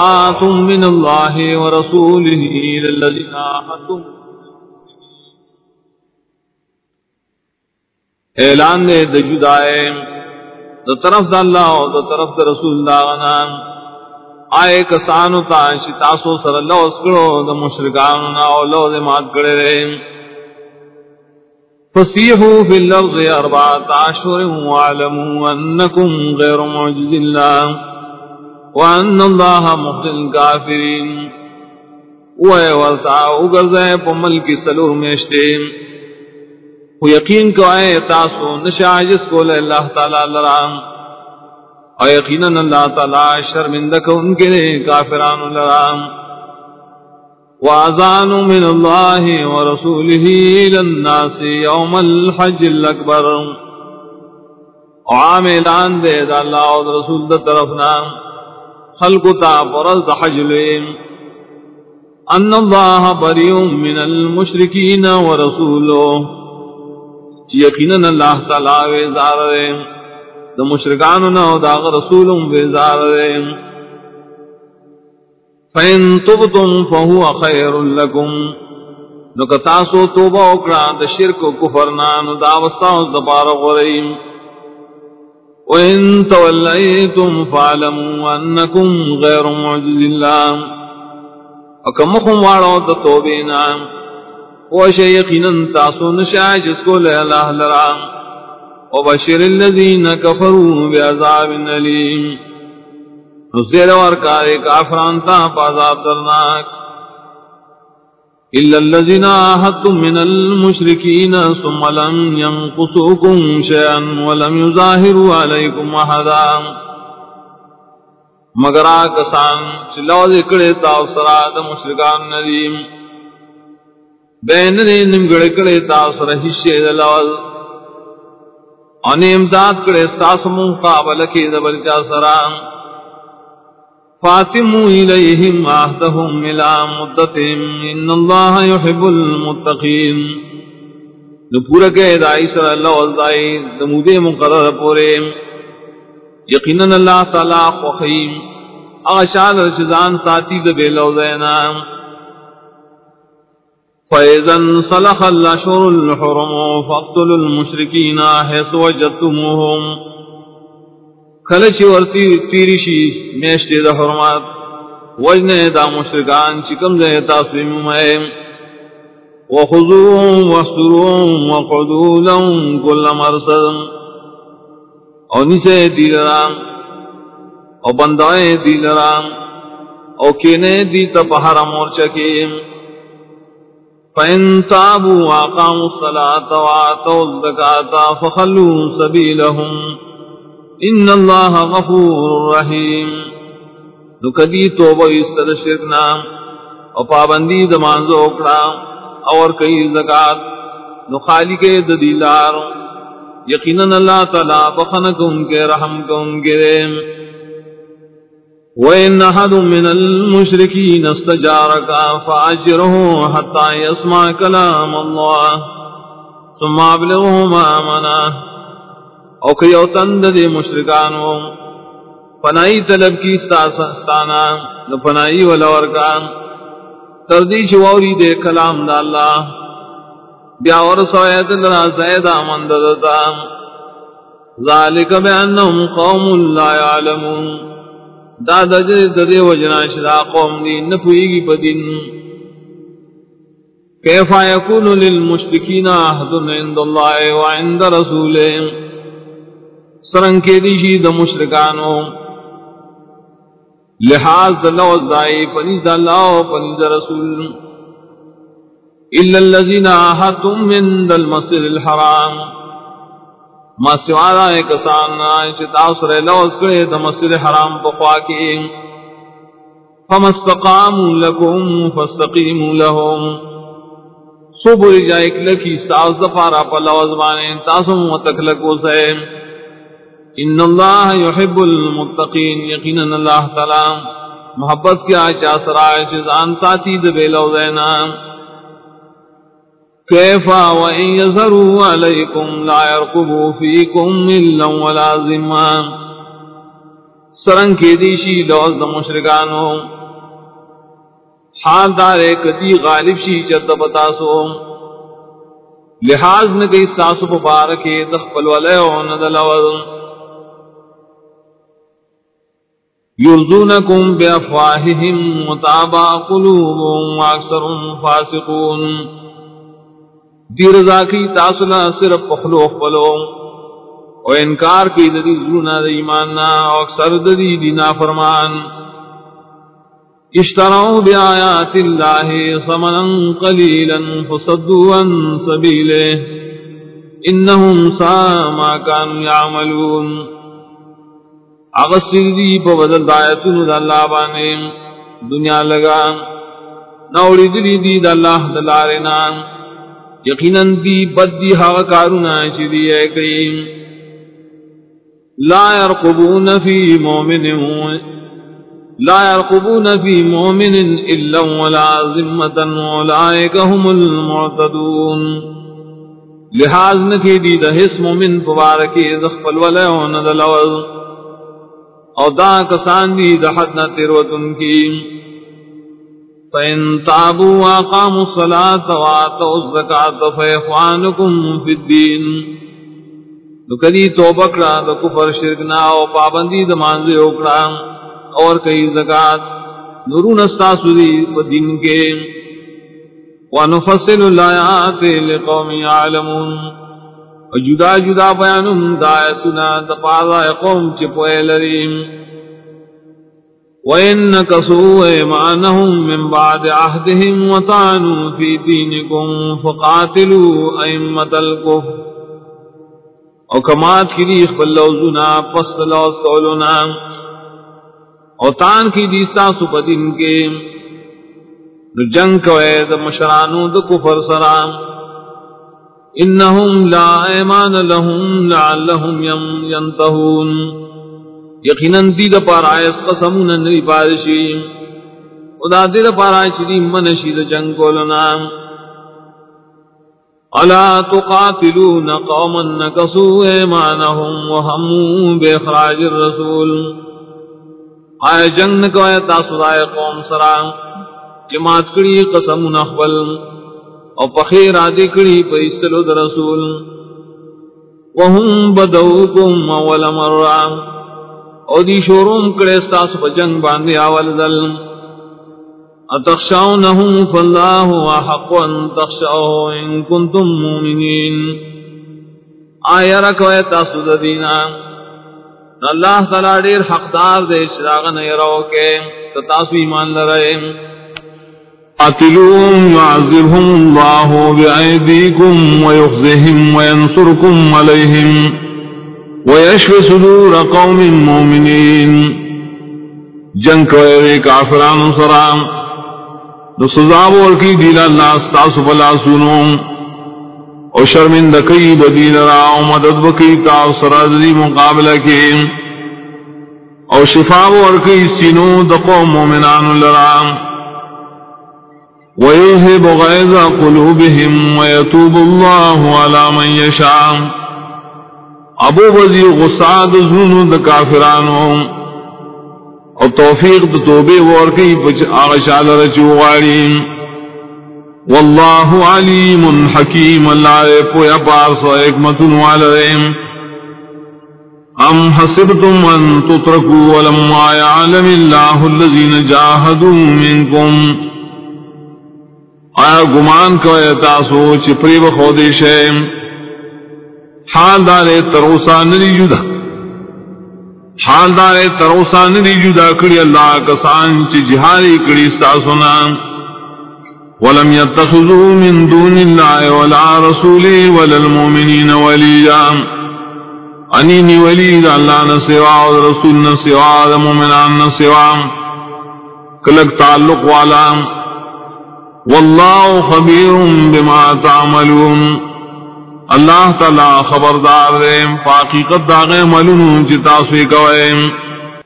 براعات من الله ورسوله للذين آحدتم اعلان دے د جدائے د طرف د اللہ او د طرف د رسول اللہ غنا آئے کسانو تا چې تاسو سره لوس کړو د مشرکانو نه او لو دې مات کړي رې فسیحوا فی الارض اربعة اشهر واعلموا انکم غیر معجز الله. وان الله مخزي الكافرین وای ورتا وګرځه په ملک سلور میشته وہ یقین کو آئے تاسو نشاجس کو لے اللہ تعالی لرام اور یقیناً اللہ تعالی شرمندہ کو ان کے لیے کافران لرام وعزان من اللہ ورسولہ للناس یوم الحج الاکبر عام اعلان دے دا اللہ و رسول دا طرفنا خلق تا پرز دا حج لئیم ان اللہ بریون من المشرکین ورسولو یقیناً اللہ تعالی ویزار دے دا مشرکانو نا و دا رسولم بیزار دے فین تبتم فہو خیر لکم نو کتاسو توبہ اکڑا دا شرک و کفرنا نو دا وستاو دا پارا غریم وَإِن تَوَلَّيْتُمْ فَعْلَمُوا أَنَّكُمْ غَيْرُ مُعْجِزِ اللَّهِ وَكَمُخُمْ وَعْرَوْ تَتُوبِينَا وَشَيْ يَقِنًا تَعْصُ نَشَاءَ لَهَ لَرَامُ وبشر الذين كفروا بعذاب اليم نزل ورکار کافران تا عذاب درناک الا الذين عاهدتم من المشركين ثم لم ينقصوكم شيئا ولم يظاهروا عليكم احدا مگر آکسان چلو ذکڑے تاو سراد مشرکان ندیم. بین نے نمگڑ کڑے تاو سر حشے دلال ان امداد کرے ساس مقابل کی دبل چا سرام فاتموا الیہم عہدہم ملا مدتہم ان اللہ یحب المتقین نو پورا کہ دائی سر اللہ والدائی دمودے مقرر پورے. یقیناً اللہ تعالی خوخیم. اغشاد رشزان ساتی دبے لو زینام فَإِذَا صَلَحَ الْأَشْهُرُ الْحُرُمُ فَاقْتُلُوا الْمُشْرِكِينَ حَيْثُ وَجَدتُّمُوهُمْ. کلچ ورتی تیری شی میشتی دا حرمات وجنے دا مشرکان چکم دے تاسویم میں وخذوهم وحسروهم وقعدوا لهم كل مرصد. او نیسے دی لرام. او بندائے دی لرام. او کینے دی تپہر مورچہ کیم فإن تابوا وأقاموا الصلاة وآتوا الزكاة فخلوا سبيلهم. إن الله غفور رحيم نکدی توبہ استر شرکنا اور پابندی دمان زوکڑا اور کئی زکاة نخالی کے ددیلار یقیناً اللہ تعالی بخنک ان کے رحم کو ان کے. وَإِنَّ أَحَدٌ مِّنَ الْمُشْرِكِينَ اسْتَجَارَكَ فَأَجِرْهُ حَتَّى يَسْمَعَ كَلَامَ اللَّهِ ثُمَّ أَبْلِغْهُ مَأْمَنَهُ او کیو تند دے مشرکانو پنائی طلب کی ستانا نو پنائی ولور کا تردی چوری دے کلام دا اللہ بیا اور سویت لنا زید آمند دتا ذالک بے انہم قوم لا يعلمون. دا دجر ددے وجنا شدا قوم دی نپوئی گی پدین کیفا یکون للمشرکین احد عند اللہ وعند رسولہ سرنگ کے دیشی دا مشرکانو. لحاظ دا لوز دائی، پنیز دا اللہ پنیز دا رسول. إلا الذين آهدتم من دا المسجد الحرام. ما سوالا ایک سان آئیچ تاثر لوز کرے دا مسجد حرام بخوا کی. فمستقاموا لكم فاستقیموا لهم. صبر جائک لکی ساز دفارا پا لوز بانے تاسم و تکلکو سے. ان اللہ یحب المتقین، یقینا اللہ تعالی محبت کیا چاسر آئیچ زان ساتی دبے لو لوزینا كيفا وإن يزروا عليكم لا يرقبوا فيكم إلا ولا ذما سرنگ کے دیشی لوز دا مشرکانو۔ حال دارے کدی غالب شی چرد بتاسو لحاظ نہ گئی ساسو پبارکے دخپل ولیو ندلوز يرضونكم بأفواههم متابع قلوبهم وأكثرهم فاسقون دیر رضا کی تاصلہ صرف پخلوخ پلو و انکار کی ددی زلونا دی ایماننا و اکثر ددی دینا فرمان اشتراؤ بآیات اللہ سمنا قلیلا فصدوا عن سبیلے انہم سا ما کانوا یعملون. اغسر دی پا بدل دایتون دا اللہ بانے دنیا لگا۔ نوڑی دلی دی دا اللہ دلارنا یقیناً دی بد دی ہاں حق کارونا چی دی اے کئی لا يرقبون فی مومن لا يرقبون فی مومن الا ولا ذمتا اولائک هم المعتدون۔ لحاظ نکی دی دا حس مومن پبارکی دخفل ولیون دلوز او دا کسان دی دا حد نہ تیروتن کی. فَإِن تَابُوا وَأَقَامُوا الصَّلَاةَ وَآتَوُا الزَّكَاةَ فَإِخْوَانُكُمْ فِي الدِّينِ. نو کدی توبہ کرا، دا کفر شرک نہ او پابندی دا مانزے اکڑا اور کئی زکاة. نورون استاسو دی دین کے. وَنُفَصِّلُ الْآيَاتِ لِقَوْمِ يَعْلَمُونَ. جدا جدا بیانم دایتنا تقاضا قوم چپوئے لریم. وَإِنَّ كَسُوا إِيمَانَهُمْ مِنْ بَعْدِ عَهْدِهِمْ وَطَعَنُوا فِي دِينِكُمْ فَقَاتِلُوا أَئِمَّةَ الْكُفْرِ. او کمات کی لیخ بلوزنا پس لوز او تان کی دیستا سپدن کے. نو جنگ کوئے دا مشرانو دا کفر سرام انہم لا ایمان لہم لعلہم ینتہون. یقیناً دید پار آئیس قسمون نری پادشی ادا دید پار آئیس دی منشید جنگ کولنا. الا تقاتلون قوما نکسو ایمانہم وہمو بے خراج الرسول. آئے جنگ نکوئے تاسدائے قوم سران جماعت کری قسمون اخبل. او پخیر آدی کری پیسلو در رسول. وهم بدوکم اول مرام او دی شوروم کڑے ستاس پا جنگ باندی آول دل. اتخشاونہم فاللہ وحق ان تخشاو ان کنتم مومنین. آیا رکوے تاسو دینا. اللہ تعالی دیر حقدار دے شراغ نیرو کے تاسو ایمان لرائے قاتلوهم يعذبهم الله بأيديكم ويخزهم وينصركم عليهم ويشفي صدور قوم مؤمنين. جنگ کوئے کافران سرام نو سزاب ورکی دیلا اللہ استاس فلا سنو او شرمند کئی بدیل را او مدد بکی تا سرازی مقابلہ کی او شفا ورکی سینو دقو مومنان لرام ويذهب غيظ قلوبهم ويتوب الله على من يشاء. ابو بزی غصاد زنون دا کافرانو. او توفیق دا توبے ورکی پچ آغشال رچو غاریم واللہ علیم حکیم اللہ پویا پارسا حکمتن والرین ام حسبتم ان تترکوا ولما يعلم الله الذين جاهدوا منكم آیا گمان کو تاسو چپری و خودش حال دار تروسا ندی جدا. حال دار تروسا ندی جدا کڑی اللہ کسان چی جہاری کڑی ساسونا. ولم يتخذوا من دون الله ولا رسوله ولا المؤمنين وليا انینی ولید اللہ نسوا رسول نسوا مومنان نسوا کلک تعلق والا. واللہ خبیر بما تعملون۔ اللہ تعالی خبردار دے پاکی قد داغے ملون جتا سوی کوئے